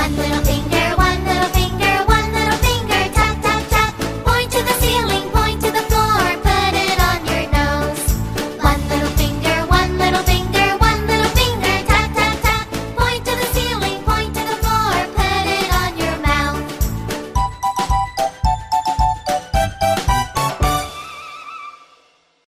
one little finger.